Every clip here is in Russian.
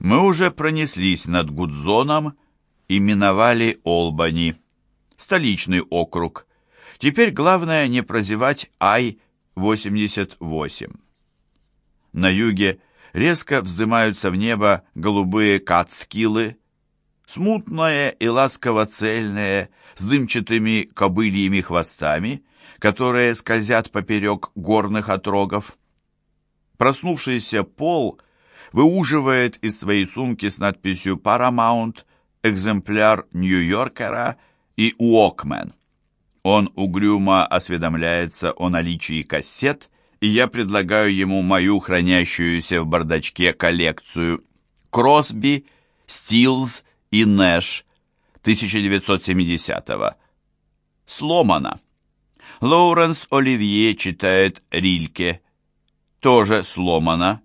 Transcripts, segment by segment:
Мы уже пронеслись над Гудзоном и миновали Олбани, столичный округ. Теперь главное не прозевать Ай-88. На юге резко вздымаются в небо голубые кацкилы, смутное и ласково-цельное, с дымчатыми кобыльями хвостами, которые скользят поперек горных отрогов. Проснувшийся Пол выуживает из своей сумки с надписью «Paramount» экземпляр Нью-Йоркера и «Уокмен». Он угрюмо осведомляется о наличии кассет, и я предлагаю ему мою хранящуюся в бардачке коллекцию «Кросби», «Стилз» и «Нэш» 1970-го. Сломано. Лоуренс Оливье читает Рильке. Тоже сломано.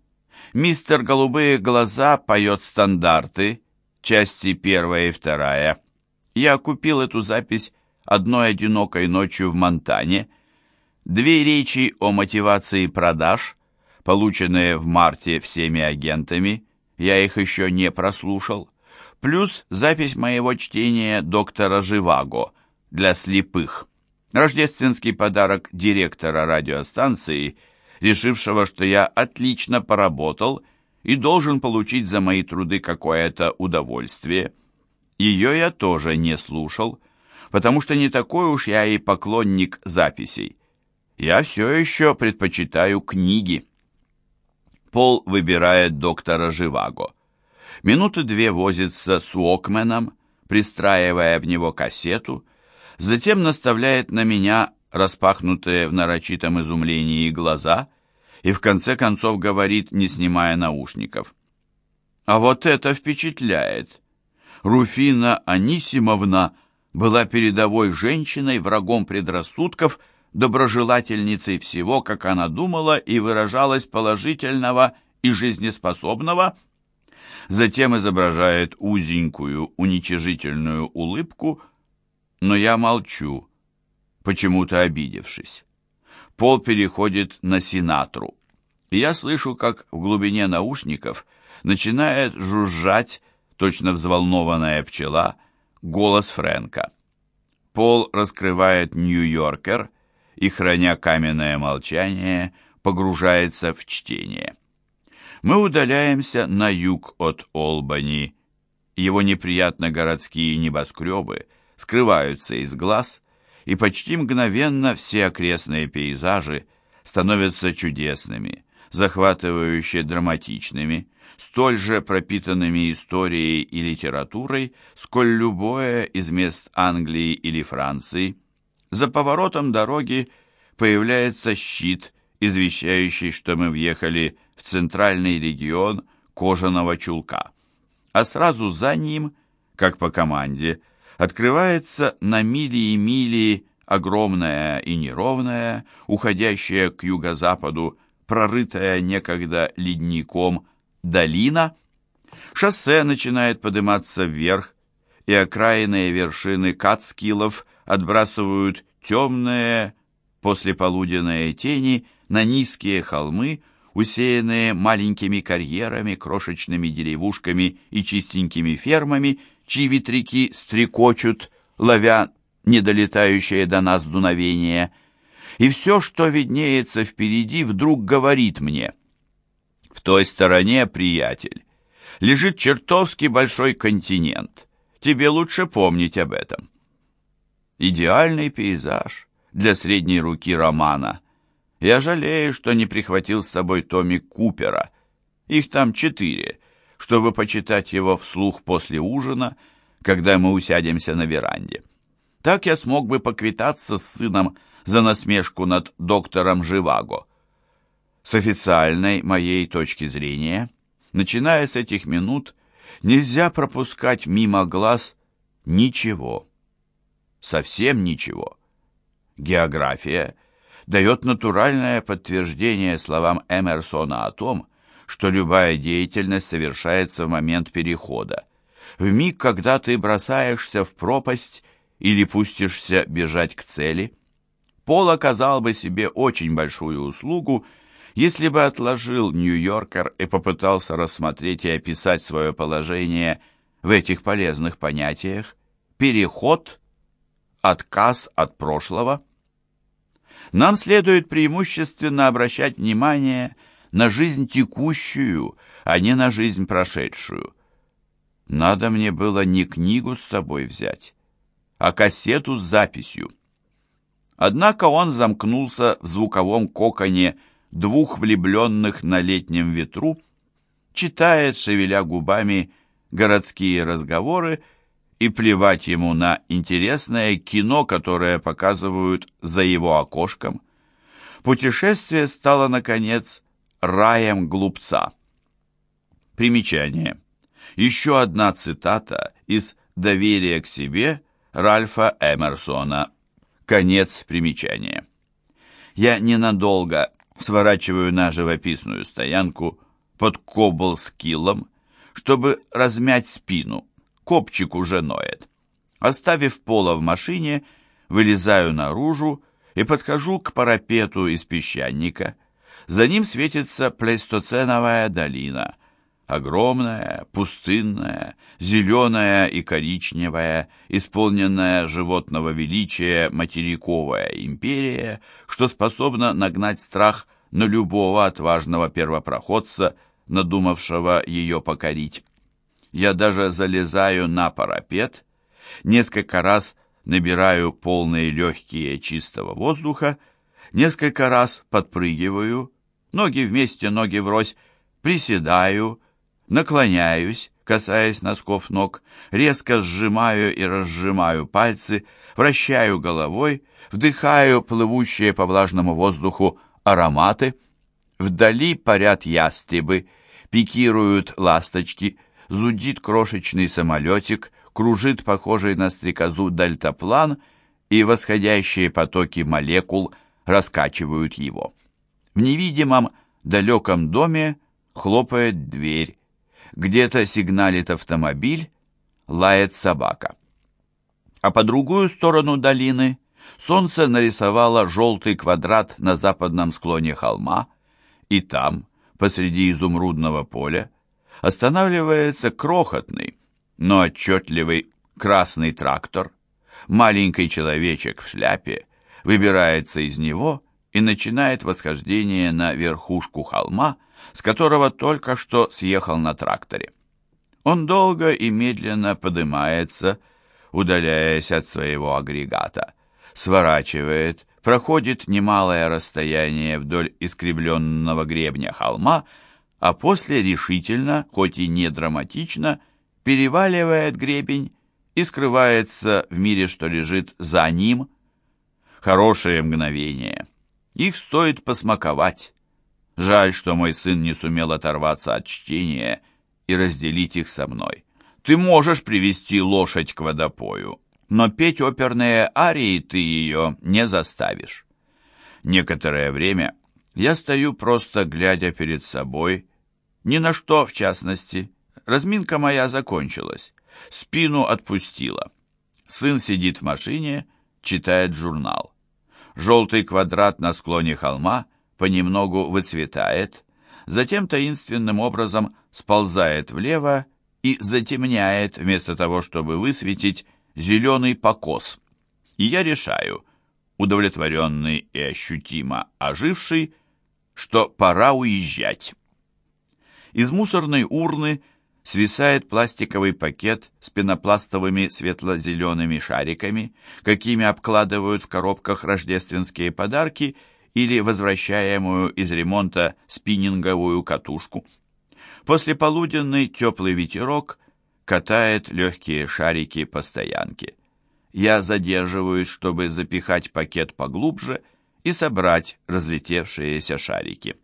Мистер Голубые глаза поет стандарты, части первая и вторая. Я купил эту запись одной одинокой ночью в Монтане. Две речи о мотивации продаж, полученные в марте всеми агентами, я их еще не прослушал, плюс запись моего чтения доктора Живаго для слепых. Рождественский подарок директора радиостанции, решившего, что я отлично поработал и должен получить за мои труды какое-то удовольствие. Ее я тоже не слушал, потому что не такой уж я и поклонник записей. Я все еще предпочитаю книги. Пол выбирает доктора Живаго. Минуты две возится с Уокменом, пристраивая в него кассету, затем наставляет на меня распахнутые в нарочитом изумлении глаза и в конце концов говорит, не снимая наушников. «А вот это впечатляет! Руфина Анисимовна была передовой женщиной, врагом предрассудков, доброжелательницей всего, как она думала и выражалась положительного и жизнеспособного, затем изображает узенькую уничижительную улыбку, но я молчу, почему-то обидевшись. Пол переходит на Синатру. Я слышу, как в глубине наушников начинает жужжать, точно взволнованная пчела, голос Фрэнка. Пол раскрывает Нью-Йоркер и, храня каменное молчание, погружается в чтение. Мы удаляемся на юг от Олбани. Его неприятно городские небоскребы скрываются из глаз, и почти мгновенно все окрестные пейзажи становятся чудесными, захватывающе драматичными, столь же пропитанными историей и литературой, сколь любое из мест Англии или Франции. За поворотом дороги появляется щит, извещающий, что мы въехали в центральный регион кожаного чулка. А сразу за ним, как по команде, открывается на мили и мили огромная и неровная, уходящая к юго-западу, прорытая некогда ледником долина. Шоссе начинает подниматься вверх, и окраинные вершины Кацкилов отбрасывают темные послеполуденные тени на низкие холмы, усеянные маленькими карьерами, крошечными деревушками и чистенькими фермами, чьи ветряки стрекочут, ловя недолетающее до нас дуновение. И все, что виднеется впереди, вдруг говорит мне. В той стороне, приятель, лежит чертовски большой континент. Тебе лучше помнить об этом. Идеальный пейзаж для средней руки романа. Я жалею, что не прихватил с собой Томми Купера. Их там четыре, чтобы почитать его вслух после ужина, когда мы усядемся на веранде. Так я смог бы поквитаться с сыном за насмешку над доктором Живаго. С официальной моей точки зрения, начиная с этих минут, нельзя пропускать мимо глаз ничего. Совсем ничего. География дает натуральное подтверждение словам Эмерсона о том, что любая деятельность совершается в момент перехода, в миг, когда ты бросаешься в пропасть или пустишься бежать к цели. Пол оказал бы себе очень большую услугу, Если бы отложил Нью-Йоркер и попытался рассмотреть и описать свое положение в этих полезных понятиях, переход, отказ от прошлого, нам следует преимущественно обращать внимание на жизнь текущую, а не на жизнь прошедшую. Надо мне было не книгу с собой взять, а кассету с записью. Однако он замкнулся в звуковом коконе двух влюбленных на летнем ветру, читает, шевеля губами, городские разговоры, и плевать ему на интересное кино, которое показывают за его окошком. Путешествие стало, наконец, раем глупца. Примечание. Еще одна цитата из «Доверия к себе» Ральфа Эмерсона. Конец примечания. Я ненадолго сворачиваю на живописную стоянку под Коблскиллом, чтобы размять спину. Копчик уже ноет. Оставив пола в машине, вылезаю наружу и подхожу к парапету из песчаника. За ним светится плейстоценовая долина — Огромная, пустынная, зеленая и коричневая, исполненная животного величия материковая империя, что способна нагнать страх на любого отважного первопроходца, надумавшего ее покорить. Я даже залезаю на парапет, несколько раз набираю полные легкие чистого воздуха, несколько раз подпрыгиваю, ноги вместе, ноги врозь, приседаю, Наклоняюсь, касаясь носков ног, резко сжимаю и разжимаю пальцы, вращаю головой, вдыхаю плывущие по влажному воздуху ароматы. Вдали парят ястребы, пикируют ласточки, зудит крошечный самолетик, кружит похожий на стрекозу дельтаплан, и восходящие потоки молекул раскачивают его. В невидимом далеком доме хлопает дверь, где-то сигналит автомобиль, лает собака. А по другую сторону долины солнце нарисовало желтый квадрат на западном склоне холма, и там, посреди изумрудного поля, останавливается крохотный, но отчетливый красный трактор. Маленький человечек в шляпе выбирается из него и начинает восхождение на верхушку холма, с которого только что съехал на тракторе. Он долго и медленно поднимается, удаляясь от своего агрегата, сворачивает, проходит немалое расстояние вдоль искривленного гребня холма, а после решительно, хоть и не драматично, переваливает гребень и скрывается в мире, что лежит за ним. Хорошее мгновение. Их стоит посмаковать. Жаль, что мой сын не сумел оторваться от чтения и разделить их со мной. Ты можешь привести лошадь к водопою, но петь оперные арии ты ее не заставишь. Некоторое время я стою просто глядя перед собой, ни на что в частности. Разминка моя закончилась, спину отпустила. Сын сидит в машине, читает журнал. Желтый квадрат на склоне холма понемногу выцветает, затем таинственным образом сползает влево и затемняет, вместо того, чтобы высветить, зеленый покос. И я решаю, удовлетворенный и ощутимо оживший, что пора уезжать. Из мусорной урны свисает пластиковый пакет с пенопластовыми светло-зелеными шариками, какими обкладывают в коробках рождественские подарки – или возвращаемую из ремонта спиннинговую катушку. Послеполуденный теплый ветерок катает легкие шарики по стоянке. Я задерживаюсь, чтобы запихать пакет поглубже и собрать разлетевшиеся шарики.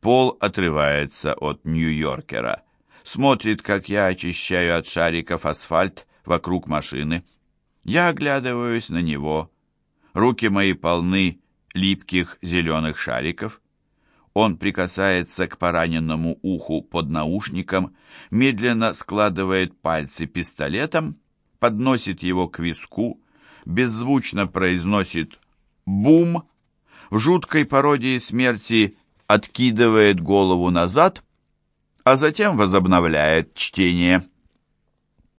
Пол отрывается от Нью-Йоркера, смотрит, как я очищаю от шариков асфальт вокруг машины. Я оглядываюсь на него. Руки мои полны липких зеленых шариков. Он прикасается к пораненному уху под наушником, медленно складывает пальцы пистолетом, подносит его к виску, беззвучно произносит «бум». В жуткой пародии смерти откидывает голову назад, а затем возобновляет чтение.